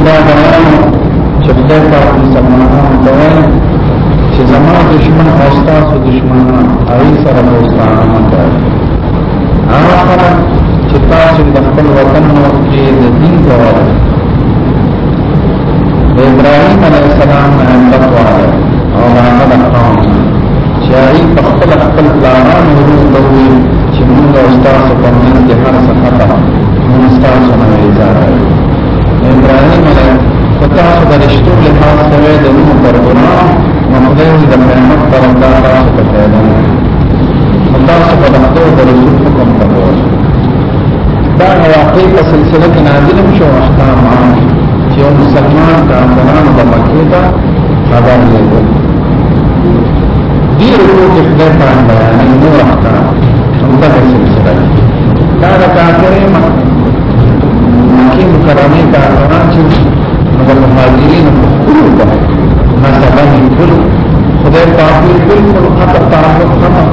کې دا بیان چې خدای پاک مسلمانانو ته وایي چې زموږ دشمن او تاسو دشمنان هغه سره دوستانه کوي هغه خلک چې تاسو د خپل وطن او کې د دین په اړه د ابراهیم علیه السلام نه تقوا او هغه د قوم چې هغه په خپل خپل پلانان وروي چې موږ او تاسو په منځ کې هر څه خطر موږ تاسو نه ایزاره ابراهيم عليه فتح فرشتو لحاظ سوی دنو پر گناہ مخدر دمینت پر اندار آسو پتیدن اللہ سو پتحتو پر رسول حکم تبور دا حواقی پا سلسلہ کی نازلم شو احکام آنی چیو مسلمان کامران دا مکیتا خبر لیدن دیر رو کفدر پان بیانی نور احکام اندار سلسلہ کی دا دا کافر مکی مکرمی کارکنان چوشی مگر مهاجرین مخبول بہت مثلا یکل خدای پاکی بلکل قطع تعلق خمق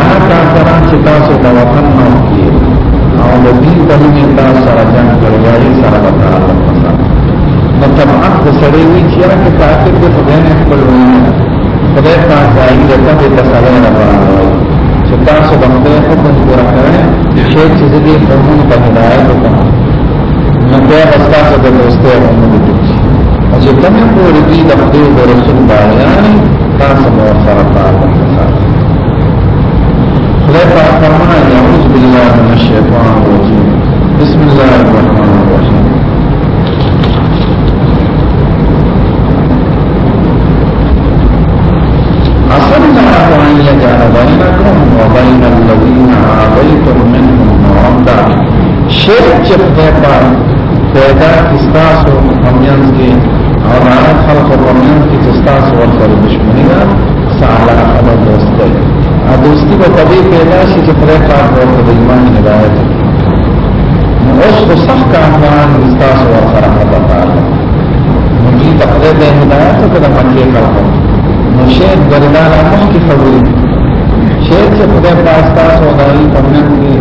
آنا کارکنان چی تاسو دا وطن نو کیے او دا دین پنیمی تاس سارا جنگ کریاری سارا بطالق خمق مطبعات دا سڑیوی چیارا که کافر دے خدای نے اکبر ہوئی خدای پاک زائی رتا دے تسالے ربا آوائی چې تاسو باندې حکم ورکړی شي چې دې په موږ په هدايت وکړي نو بیا بستا څه د دوستۍ باندې ټکی او چې کومه پوری دی د خدای او رسول باندې تاسو مو سره پاتې خدای پاک فرمایي اعوذ بالله من الشیطان الرجیم بسم الله الرحمن الرحیم اصل الله ان يجعل بينكم وبين الذين عاديتم منهم موده شرک چې په پام استاس و مقامیان کی اور آن خلق و مقامیان کی استاس و ورکر دشمنی دا سعلا خبر دوست دے دوستی با قدی پیدا شی چی پرے پاک ورکر ایمان ہدایت اوش کو سخت کاموان استاس و ورکر خبر تعالی مجھے تقدر دے ہدایت و کدہ مکی خلق نو شیخ گردانا مخی خبری شیخ سے پرے پاک استاس و ورکر ایمان کی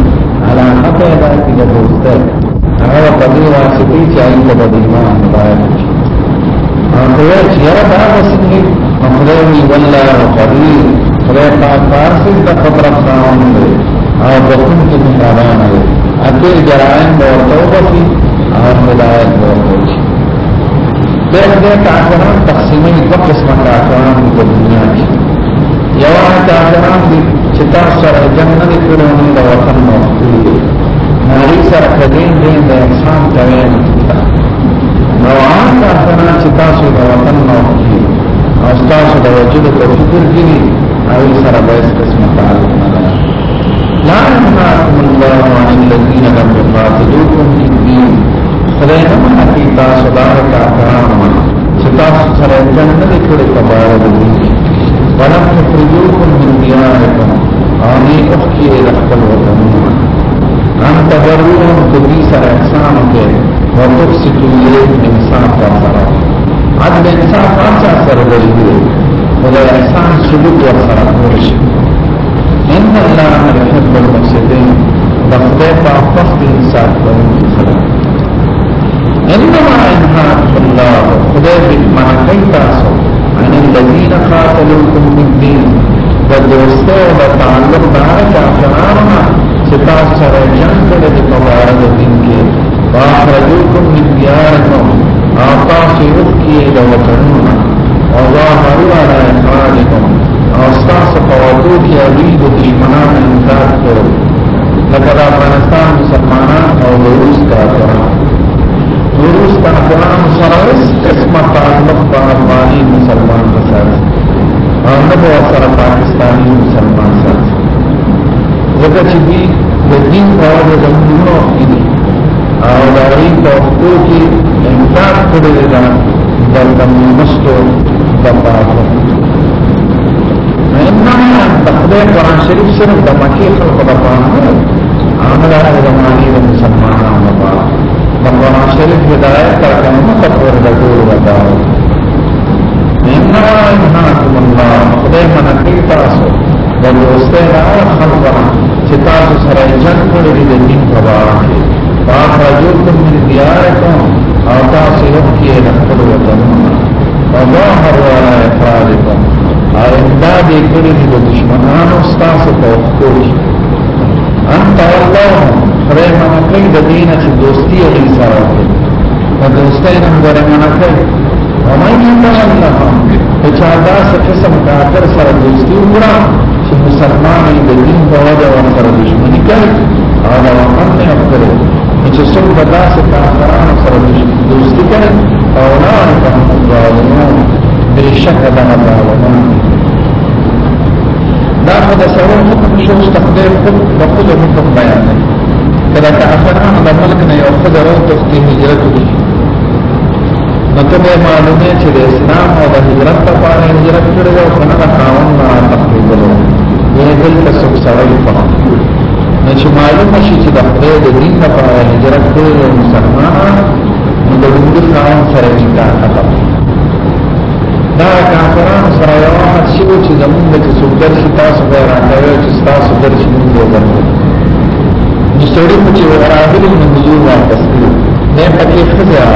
علامت پیدا کی دوست دے هغه په دې واسطه چې عین ته د ایمان باید شي هغه چې یاره دا وسیله خدای وی ولا قدیر خدای پاک فارسی د قدرت خاوند دی او بخون کې مهربان دی اته جرائم به توبه کی او ملایت به وشي دا دې تعذران تقسیمي د قسمه تعذران د دنیا کې یو تعذران دي چې تاسو سره جنت کې ورونه د وطن موجود هغه سره کلین دې د انسان کوي نو هغه څنګه چې تاسو د وطن نو او تاسو د وجود په فکر کې نه هغه سره به قسمه تعلق لا ينهاكم الله عن الذين لم يقاتلوكم في الدين خدای نه مخکې تاسو دا کارونه چې تاسو سره څنګه نه کړی کبار دي ولم تخرجوكم من دياركم او نه اخکې رحمت الله ان تبرون تبی سر احسان کے و تبسطو لیت انصاف و سر عدل انصاف آچا سر بلگوئے و دا احسان سلوک و سر اکورش ان اللہ رحب المفسدین بخدے پا فخت انصاف کرنے کی خلق انما انحاق اللہ خدے بالمعنی تاسو عن الذین قاتلوکم من دین و دوستو و تعلق دارا کافرانونا چې تاسو سره اخرجوكم من دياركم اعطاسي اوكي لو تنونا وظاهروا على اخراجكم اوستاس قواتوك يريد في منام انتاج كور لقد افغانستان مسلمانان او دروس كافران دروس کافران سرس قسمت تعلق با افغانی مسلمان بسرس او نبو سر پاکستانی مسلمان سرس لکه چې دی د دین په اړه د موږ نو او داری توقو کی انصاف کرده دا در تمیمستو دباتو انما تخده قرآن شریف صرف دمکی خلق دبانو عامل آن زمانی دا مسلمانان دبارا دا قرآن شریف هدایت ترکن مطور دکور بداو انما انحاکم اللہ خده منکی تاسو ولوسته را خلقنا چې تاسو سره جنگ کړی دی د دین په اړه فاخرجوكم من دياركم او تاسو وکي د خپل وطن الله ولا افرادكم او امداد یې کړی د دشمنانو تاسو په خوش انت الله خره مانا کوي د دین چې دوستي یې سره وکړي د دوستۍ نه غره مانا کوي ومن يتولى چې دا څه قسم کافر سره دوستي وکړه چې مسلمان د دین په وجه ورسره دشمني کوي او دا وخت نه کړو چې څوک به داسې کارانو سره دوستي کوي او نه کوي ظالمون بشک دا ظالمون دا په تصور حکم شو استخدام حکم په خپل حکم بیان دی کله چې افغانان د ملک نه یو خدای راو تختی هجرت کوي نو ته به معلومه چې د اسلام او د هجرت په اړه هجرت کړو او څنګه قانون نه تختی کړو یې دلته څه سوال کوي نو چې معلومه شي چې د خدای د دین لپاره هجرت کول یو مسلمان نو د دې قانون سره کې کار کوي دا کافران سره یو وخت شي چې زمونږ د څوکر شي تاسو به راځي چې تاسو درځي موږ وګورو چې سړی چې ورابل نو موږ واپس کړو نه پکې خزه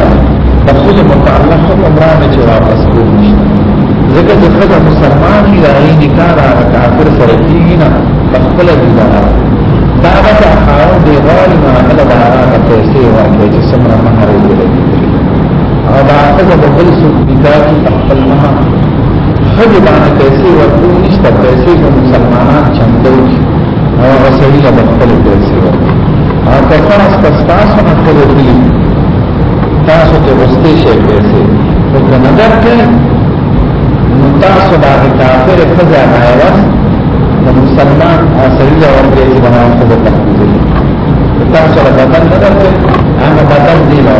د خپل متعلق عمران چې واپس کړو ځکه چې خزه مسلمان دی راځي نکاح را کافر سره کیږي نه خپل دی دا به خاو دی غالي ما هغه دا هغه پیسې ورکړي چې څومره مہر یې ورکړي او دا هغه د بل څه بيداري خپل مہر خدي باندې پیسې ورکړي نشته پیسې د مسلمانان چندو او هغه سړي له خپل پیسې ورکړي او که فرض تاسو نه کړی تاسو ته واستې شي پیسې په نظر کې نو تاسو دا کافر خزانه واسه د مسلمان سریزه ورکړي چې هغه څه ته تحقیق تاسو سره بدن نه درته هغه بدن دی نو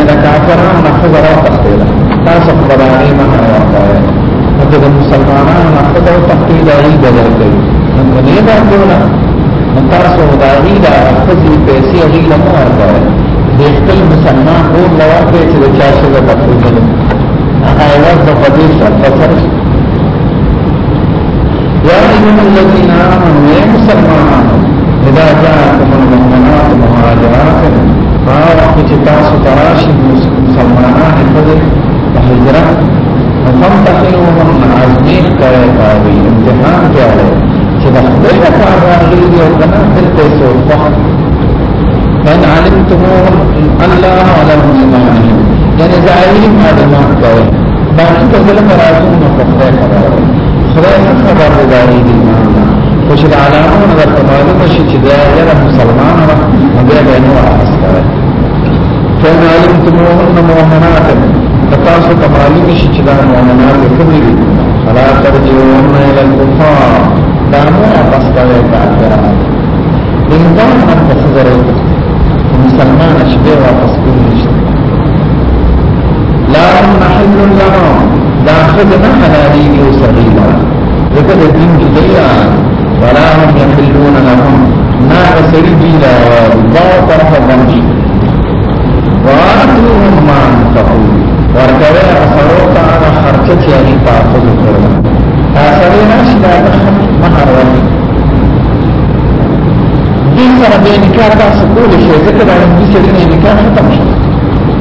نه دا کافرانو نه خو راو تخته ده تاسو په بدن نه راوځي ته د مسلمانانو نه خو ته تحقیق دی بدل کوي نو نه دا کوله تاسو دا غي دا خپل پیسې غي له مور کوي د خپل مسلمان او لور په چې د چا څه تحقیق ده هغه ورته په دې سره ايها الذين امنوا يا مسلمانان اذا جاءكم المؤمنات مهاجرات فاعرفوا كتاب تراشي مسلمانان فضل هجرة فامتحنوهن عزمين کرے تاوی امتحان کیا ہے چې د خدای په کار راغلي دي او کنه دلته څو وخت ان علمتم الله ولا مسلمانين یعنی ظاهری معلومات کوي باقي په ځل پر راځو نو په خدای خبره خدای څنګه باندې دایي دي خوش علامه نه درته معلومه شي چې دا یو مسلمان او هغه به نو راستره فإن علمتموهن مؤمنات فتاسو تمالك شجدا مؤمنات كبير فلا ترجعوهن إلى الكفار دامونا بسطوية كافرات إن دامنا بسطوية مسلمان شبه وقصدون نشتا لا ان نحل لهم دا خذنا حلالي وصغيرا ذکر دین کی دیا ولا هم یقلون لهم نا رسل دیلا والله طرف بنجی وآتوهم ما انفقوا ورکوی اثرو تعالی خرچت یعنی تعقل کرنا اثری ناشی دا دخل مهر ولی دین سره به نکاح دا سکول شي ذکر دا دې سره نکاح ختم شي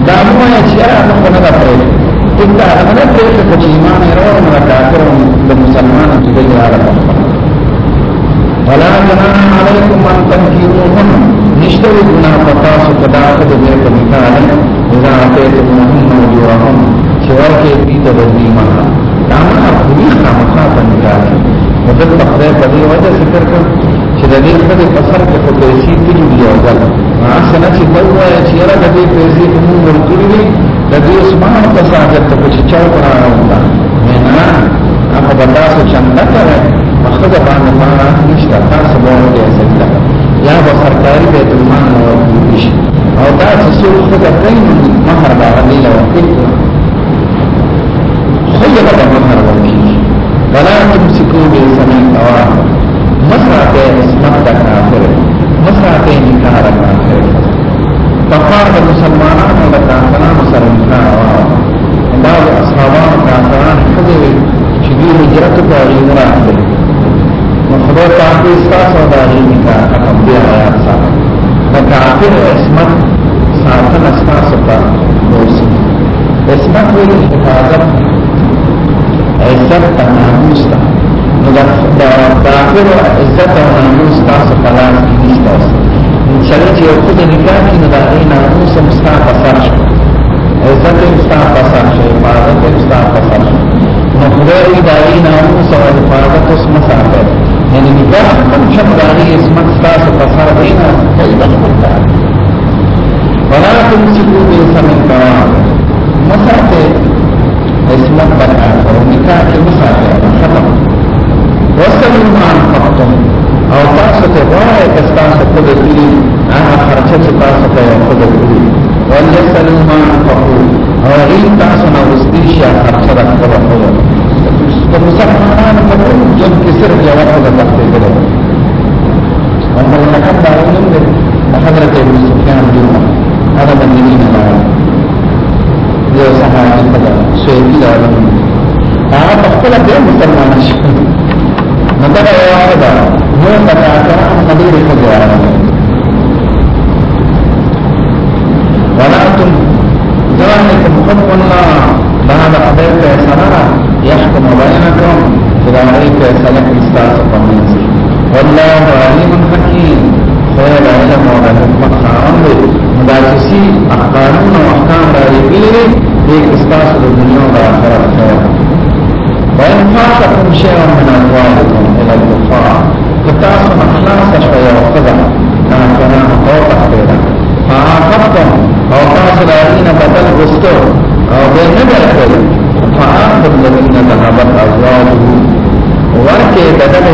دا مو یا چې هغه نه دا پرې دا هغه نه پرې چې ایمان یې راوړل نو دا کارونه مسلمان چې دی راغلی ولا جناح علیکم ان تنکیوهم نشته ګناه پتا څه کدا کده دې په مثال اذا اتيتمهم اجورهم چې ورکه دې ته ورني ما دا ما خپل خامخا باندې راځي مدد په خدای په دې وجه ذکر کړ چې د دې په فسر کې په پیسې تلو دی او ځل ما سره چې دوه چې را دې پیسې موږ ورکړي دې د دې اسمان په ساجت ته چې چا پراوند خو تاسو چنده کوي مخزه باندې ما نشته تاسو باندې سجده یا به سرکاري بیت المال او بیش او تاسو څو خدای کین مہر باندې له وکړي خو یې به مہر ورکړي ولا تمسكوا بسمين قوام مسرع به اسمت دا کافر مسرع به خپل عصمت ساتل اساس پر موسی عصمت ویل حفاظت عزت تناموس تا نو دا داخل و عزت و ناموس تا سپلان کنیست تا چلی چی او خود نکاح کی نو دا غی ناموس مستا پسر شو عزت مستا پسر شو حفاظت مستا پسر شو نو خدای دا غی ناموس و حفاظت اس مسافر یعنی نکاح کم شب داغی اسمت ستاس پسر دینا قیدت کرتا ولا تمسکو بیسا من قواب مساتے اسمت بکار کرو نکاح کی مساتے ختم وصلو مان فقتم او تاسو ته وای کستاسو په دلی هغه خرچه چې تاسو ته په دلی ولې سلمان فقو او غیر تاسو نو وستی شي خرچه راکړه مسلمان تكون ينكسر جواب الضغط كده ومن حتى من حضرة ابن سفيان جمعة هذا من دين الله یو صحابي کده شهيدي دا هغه خپل د مسلمان شي نو دا یو واحده نو دا کرام خبرې کوي ولكن ذلك مخبنا بعد أبيك يا سرارة يحكم بينكم إلى غير فيصلح مستاس قميص والله عليم حكيم خير علم ولا حكمت خارم دي مداسسي أحقانون وأحكام رأي بيلي ديك استاس الدنيا والآخرة خير وإن فاتكم شيء من أموالكم إلى الكفار فتاسم أخلاص شوية وقضى أنا كنا مطوطة خيرا فعاقبتم او تاسو راځي نه بدل غوښتو او به نه درکړي الذين ذهبت أزواجهم ورکه دغه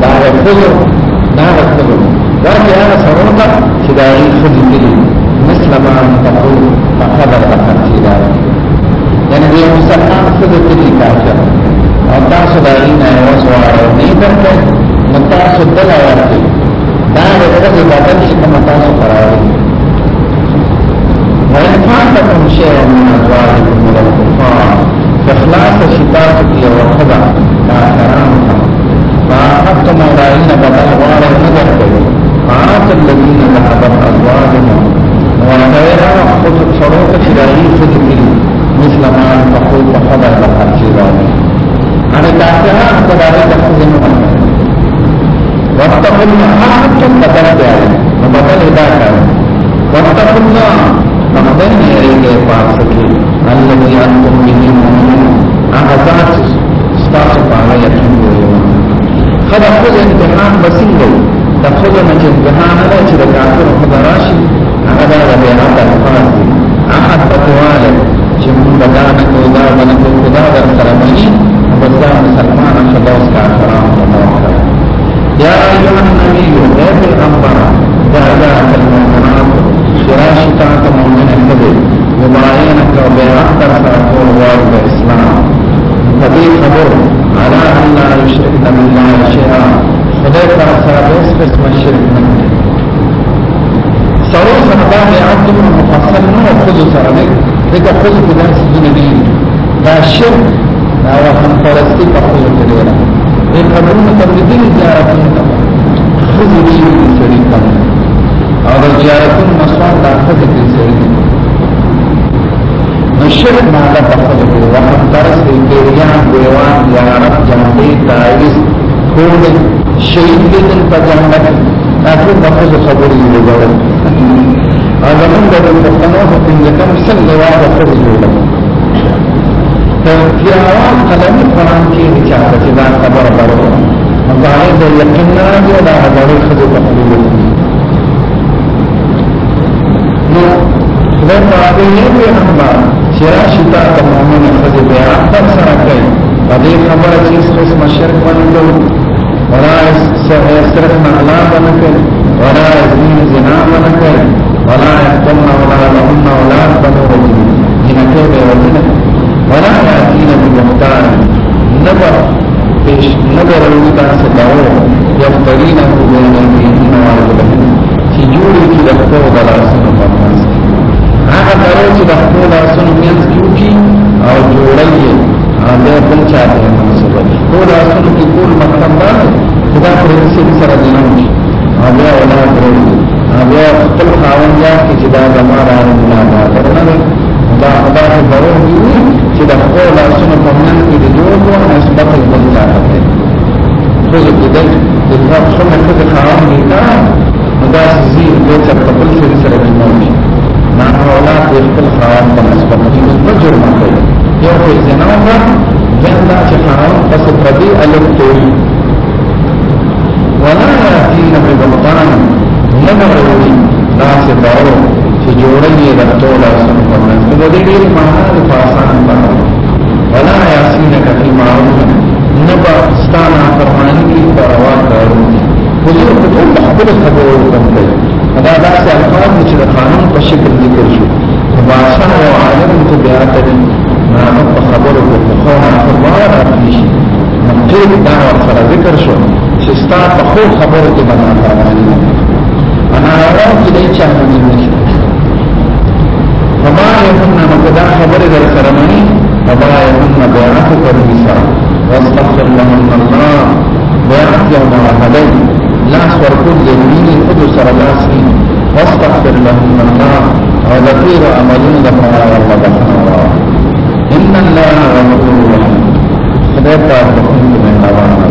دا خزر دا خزر ورکه هغه سره ته چې دا یې خزر دي مثل ما تقول فقدر تقدر دا یعنی دې مسلمان خزر دي کاچا او تاسو دا یې نه وسواره نه درته متاسو دلا ورته دا د خزر بدل چې متاسو قرار دي وَإِنْ فَاتَكُمْ شَيْءٌ مِنْ أَزْوَاجِكُمْ إِلَى الْكُفَّارِ فَخْلَاصَ شِتَاءِ يَوْخَذَا كَافِرًا فَأَخَذْتُمْ الَّذِينَ بَدَلَ وَارَوْا نَذَرَكُمْ فَأَعْتَ الَّذِينَ ذَهَبَتْ أَزْوَاجُهُمْ وَغَيْرَ خُذُ شَرُوطَ شِرَايِ فِتْرِي مِثْلَ مَا تَقُولُ فَخَذَا لَقَدْ شِرَاوِ أنا كافران فداري تخزن مَنْ وَاتَّقُوا اللَّهَ حَقَّ تَقَاتُهُ وَبَدَلْ إِذَا كَانَ وَاتَّقُوا اللَّهَ دن یریږي پاسه کې الذي انتم به مؤمنون هغه ذات ستاسو په اړه یقین لري خدای خپل امتحان بسنګ د خپل نه امتحان نه چې د کافر خدای راشي هغه دا د بیان د فرض احد بتواله چې موږ دا نه کوو دا نه کوو خدا در سره ملي بس دا مسلمان خدای اوس کافران نه يا أيها النبي يا في الأنبار دعنا المؤمنات چراش تا ته مؤمن کړي مباين او بیعت تر سره کول وایي د اسلام په دې خبر على ان لا يشرك بالله شيئا خدای تعالی سره د اساس مشرک نه دي سره سره دا بیعت مفصل نه خود سره نه دغه خود په داسې دي دا شرک دا وهم پرستی په خپل کې دی دا خبرونه تبدیل زیارت نه کوي خو دې سړي کوي او د زیارتون مسوال د خپل کې سړي نو شرک ماده په خپل کې وهم درس دې پیریان ګویوان یا رب جنبې تعویز خود شهید دې په جنت تاسو په خپل خبرې وګورئ او زمون د پښتنو په پنځکم سل لواد خپل جوړه تر یاوان قلمي قران کې وچا چې دا خبر ورو مګا دې یقینا دې دا خبرې خدای په خپل نو خدای تعالی یې رحمه چې راشي تا ته مؤمن خزه بیا اکثر سره کوي په دې خبره چې څه مشرک باندې کوي ولا صرف معنا باندې کوي ولا دین زنا باندې کوي ولا يقتلن ولا لهن اولاد بنو رجل جنته به ورنه ولا يأتين ببهتان نبر پیش نبر روی تاسو داو یفترینه بین ایدیهن و علیهن چې جوړي کې د خپل د لاسونو په منځ کې هغه درو چې د خپل لاسونو منځ کې وږي او جوړي یې هغه بل چا ته منسوب دي ټول لاسونو کې ټول مطلب دا چې دا پرنسپ سره جنم دي هغه ولا پرې هغه خپل خاوند یا کې چې دا زماره نه دا ورنه دا خدا ته ضرور دي چې د خپل لاسونو په منځ کې د جوړو نسبت بل چا ته خو دې دې د خپل خاوند نه دا زی یو تر خپل سره سره مومي نه اولاد د خپل خاوند په نسبت کې په جرم کوي یو په زنا ده بیا دا چې خاوند پس په دې الګ کوي ولا یاتین ببطان نبرونی دا چې داو چې جوړنی د ټول اسن په نسبت دې دې معنا د پاسان باندې خو خبر کې بنا فرمایي انا راو کې دې چا باندې نشي فما يكن مقدا خبر در سرمني فما يكن بيانه پر بيسا واستغفر لهم الله بيانه يوم الحدي لا ورکو دې خود سره لاس کې واستغفر لهم الله او ذکر عملون لپاره الله بخنا ان الله غفور رحيم خدای پاک په دې باندې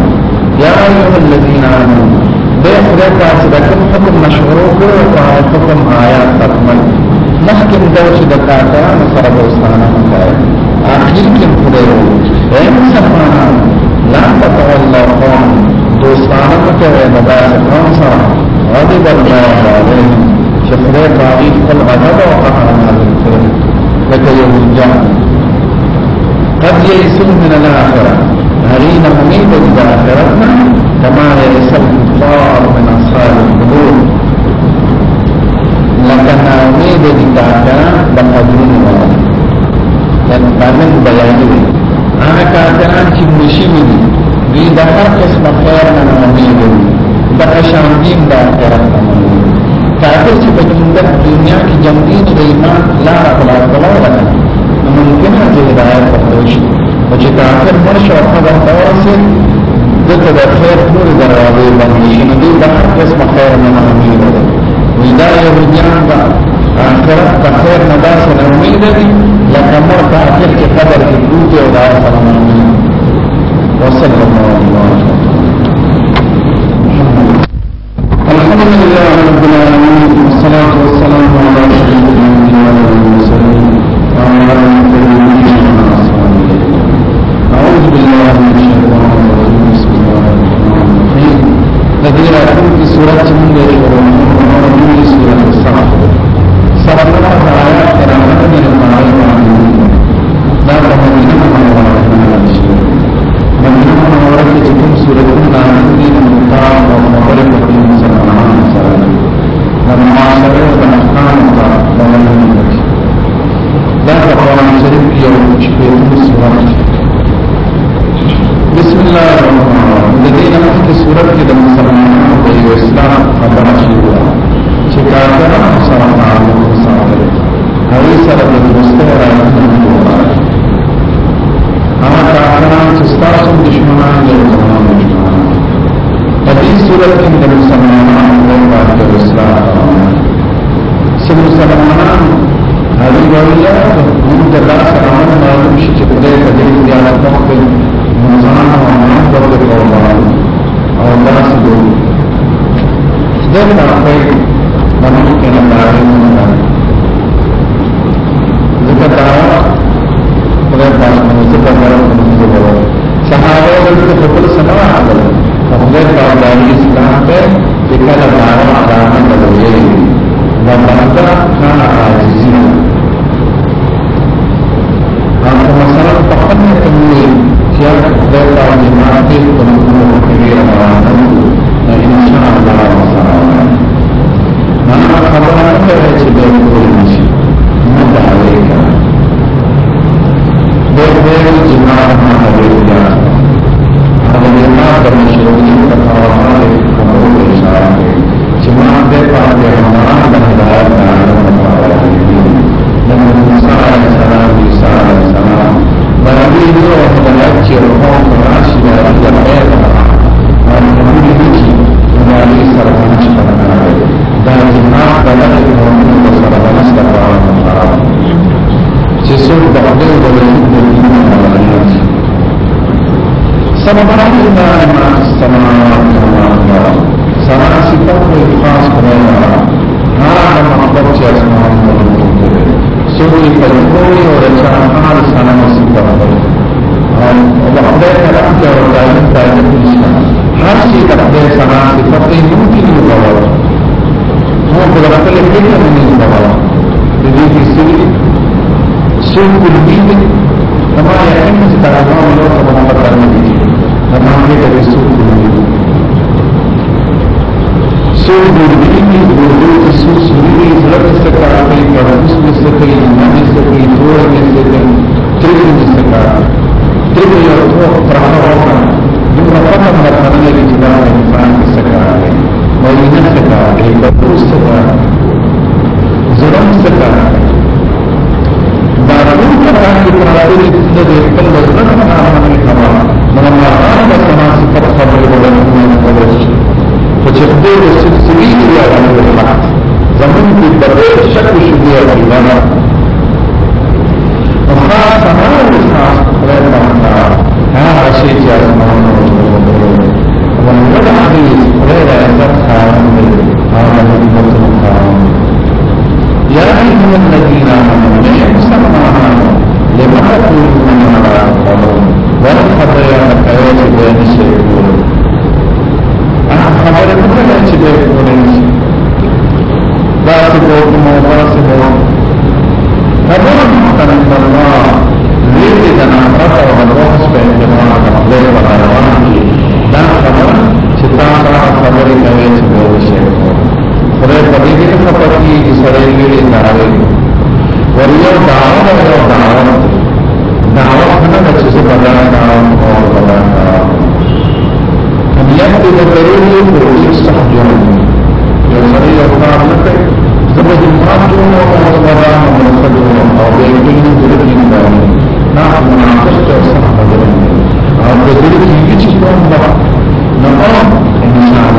یا ایوه الذین آمنوا بے خدای تاسو د کوم حکم مشورو کړو او هغه حکم آیات تکمل مخکې د اوس د کارانو سره دوستانه مکای اخر کې خدای وو اے مسلمانان لا تتولوا قوم دوستانه مکای د داسې قوم سره غضب الله علیهم چې خدای باندې خپل غضب او قهر نازل کړي لکه یو جان قد یئسوا من الاخره هرين حميد بآخرتنا كما يرسل الله من أصحاب القبور لكن حميد بآخرة بقدرون ولا لأن قانون بيانه هغه کافران چې مشي دي د هر قسم خیر نه امید دي د شاندین د آخرت کافر چې په دنیا کې جنګین د ایمان لاره خلاص کولای نه ممکن هغه هدایت پدوشي چې کافر مرشه او قبر تورسه دته د خیر ټول دروازې باندې نو دې د قسم خیر نه نه وي دا یو ځان دا اخرت ته خیر نه داسې نه وي Suraj سره د دوستۍ راځي هغه کاران چې ستاسو دشمنان دي په دې صورت کې د مسلمانانو د پاره د اسلام چې مسلمانان هغه ویلا د الله سره معلوم شي چې په دې کې د الله په خپل ځان او عمل په توګه او داسې دی دغه په باندې کې نه راځي پاک باندې چې په غره باندې وایي صحابه د خپل سنوا حاضر خدای پاک باندې اسلام ته چې کله بارو علامه کوي دا بندا خان عاجزي او مثلا په خپل کې چې خدای پاک باندې ماته کومه کبیره روانه ان شاء الله تعالی خبره الرجل الفكرة من الزبارة تجيب السجن السجن كلبيت كما يعلم سترعبها ولو كما نبتر مدينة لما عملت السجن كلبيت سجن كلبيت وردوت السجن سجن زرق استقر عقل كرمس مستقل إمام مستقل دور مستقل ترك مستقر ترك يرتوح ترحمه وفن دور فتن لكنا لكتبار الإنسان مستقر عليه مدینه څخه ایکو څخه زرم څخه دا ټول څخه چې راځي د دې په لږه نه باندې خبره نو ما هغه د سما څخه خبرې وکړم خو چې دې د سلسلې دی هغه زمون کې د دې شک شوې هغه خاصه هغه څه هغه شی چې إن الذين آمنوا يحسنون لما تقولون ما يعقلون ولا خبر عن الحياة بين الشيطان أنا خبر عن الحياة بين الشيطان باسي بوكم وباسي بوكم وریو دعوت او دعوت دعوت نه د څه بدل کارو او بدل کارو نیت دې وکړي په اوس صح جوړ یو سړی یو کار نه کوي زموږ د مات جوړ او بدل او بدل او به دې دې دې باندې نه مناقش او صح بدل او دې دې چې کوم نه انسان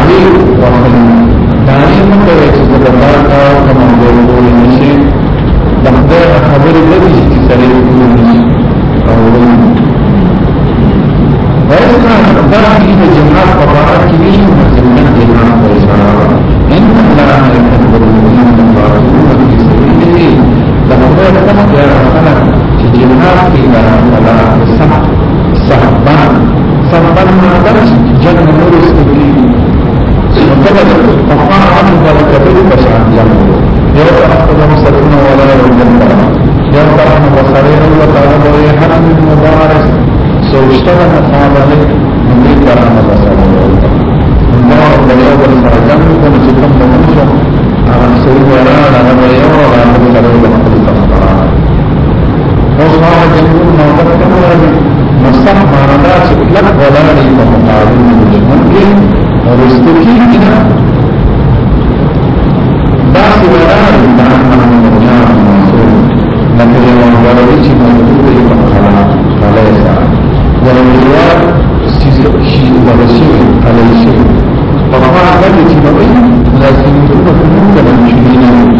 دانې وخلي دانې مکوي چې د بار کار کوم ډول نشي د خدای خبرې د دې چې سره کوي او وایي دا د جنات په اړه کې ویل مسلمان دې نه کوي سره ان الله يكبر من بارو د سبيله د خدای په خبره چې جنات کې دا الله صح صحبان صحبان ما درش جنة نور استبلا مطلب فقال عبد ذلك بالبس عن جنب يوم أخذ مصرنا ولا يوجد يوم أخذ مصرنا وطالب ريحا من مبارس سوشتنا مقابلة من ذلك رانا بسرنا مبارك بليوم بسر جنب ونسكم بمنشو على سوء ورانا غدا يوم وغانا بسرنا مقابلة مبارك وصلاح جنب نوبة كمرة مصرح معنى ذلك لك ولا ريح مقابلة من جنب الأولياء ورسول على السلم ومع ذلك نقول لكن يكون كل المسلمين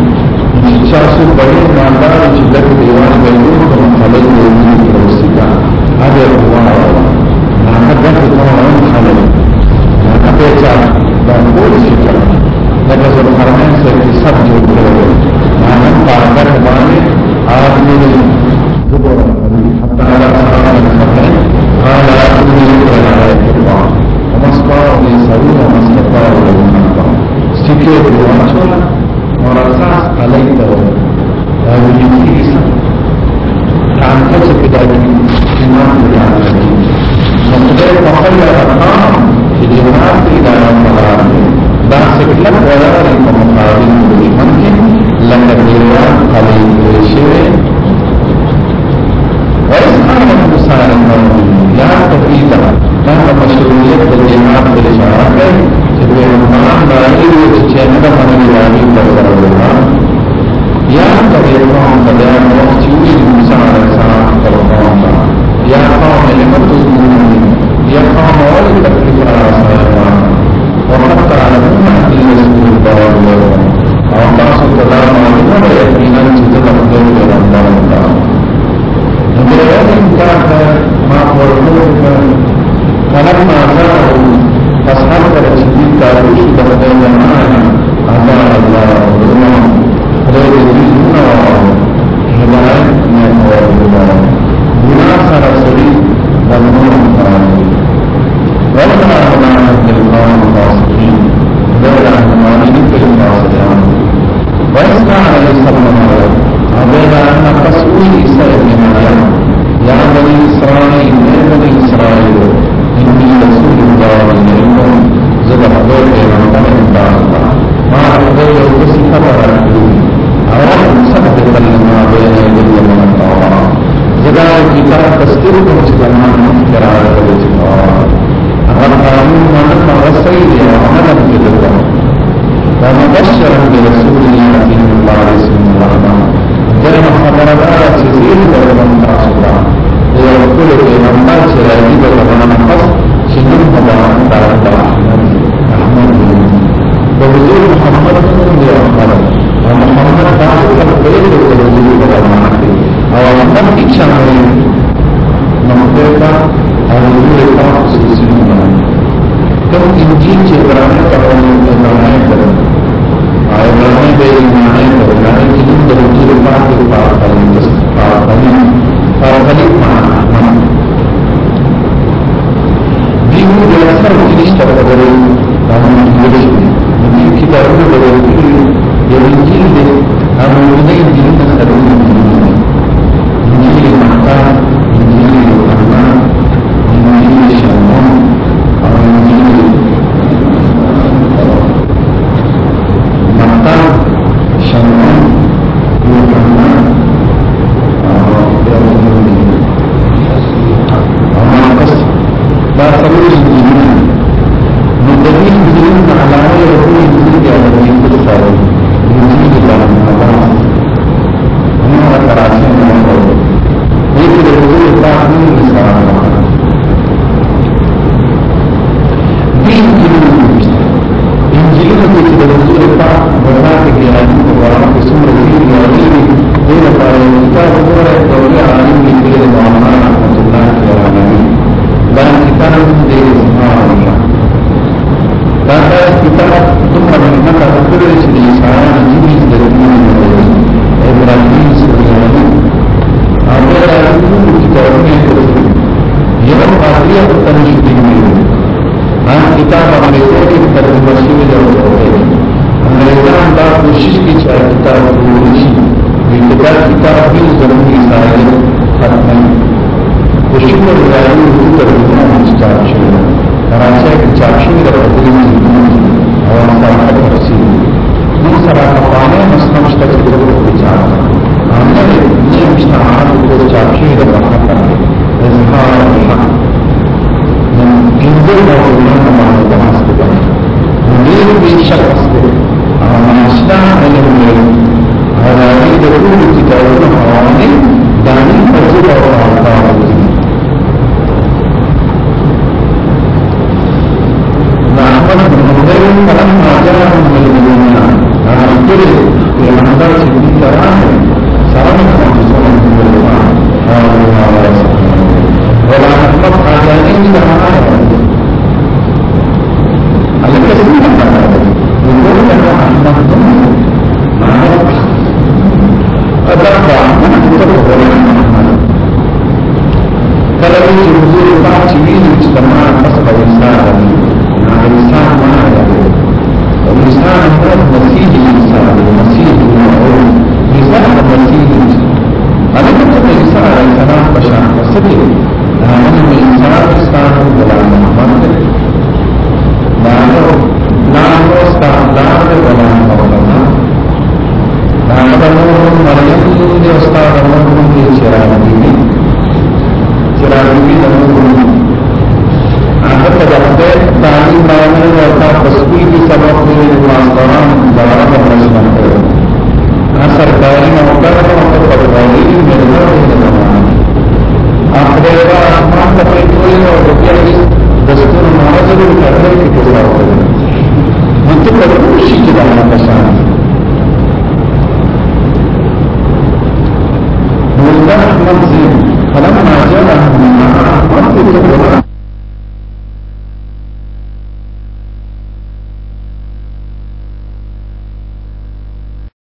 شخص بين ما لا يجدك ديوان بينهم ومن خلال يومين فلسطيكا هذا هو هذا هو من خلال هذا يجعل بانقول سيكا لك سبحانه سيكي سبت وكذا معنى بعد ذلك بانه آدمين دبرا حتى على سرعة المسلمين قال أريد أن أعرف الله وما استطاعوا لي سبيلا وما استطاعوا لي خلقا استكيت بوحشنا ورزعت عليك هذا الجنس عن كتب ذلك الإمام بالعالمين وقد فقل رقم ولا لا يهدي القوم الفاسقين دولة المعرفة بالمعصيان وإسماعيل عليه السلام عبد أن تسؤول عيسى بن مريم يا بني إسرائيل يا بني إسرائيل إني رسول الله إليكم زبر دور پیغمبر دا الله ما هو یو څه خبر راځي او مصدق لما بين يدي من التوراة زبر کتاب تسکیر کوم چې ما نه قرار کوي والقانون مدد الرسول ومدد بالله ومبشرا برسول ياتي من بعد اسم الرحمن درم خبر دارت زیر درمان تاسولا یو کل پیغمبر چې راځي د رحمان پس چې نن په باندې د رحمان رحمان د حضور محمد صلی الله علیه وسلم او محمد تاسو ته په دې کې د حضور په معنا او هغه چې څنګه کم انجیل چې قرآن ته راغلی دی قرآن ته او قرآن به ایمان ته قرآن چې د رسول پاک په پاک باندې پاکه پاکه معنا دیو د اثر کې نشته خبرې دا موږ دې دې کتابونه ورته یو انجیل دې هغه دې دې نه سره دې دې د حضور پاک نوم سره انجیلونو کې د حضور پاک ورنات کې راځي او هغه په څومره دې راځي دې لپاره یو کتاب وګوره د اولیاء عالم کې د مولانا رحمت الله تعالی دا کتاب دې سبحان الله دا کتاب دومره نه کار کړی چې انسان دې دې د ابراهیم سره Mereka yang dulu kita orangnya terus Yang pasti aku tanya syuting dulu Nah kita Amerika ini terjemasi dan Amerika kita khusus bicara kita berulis Di dekat kita ini zaman Israel Hatman Khusus berlalu itu terjemah Ustaz Syurah Karena saya kecapsi dan berdiri Orang sangat bersih Ini salah kepala Mas Namstad itu berbicara Hanya ini bisa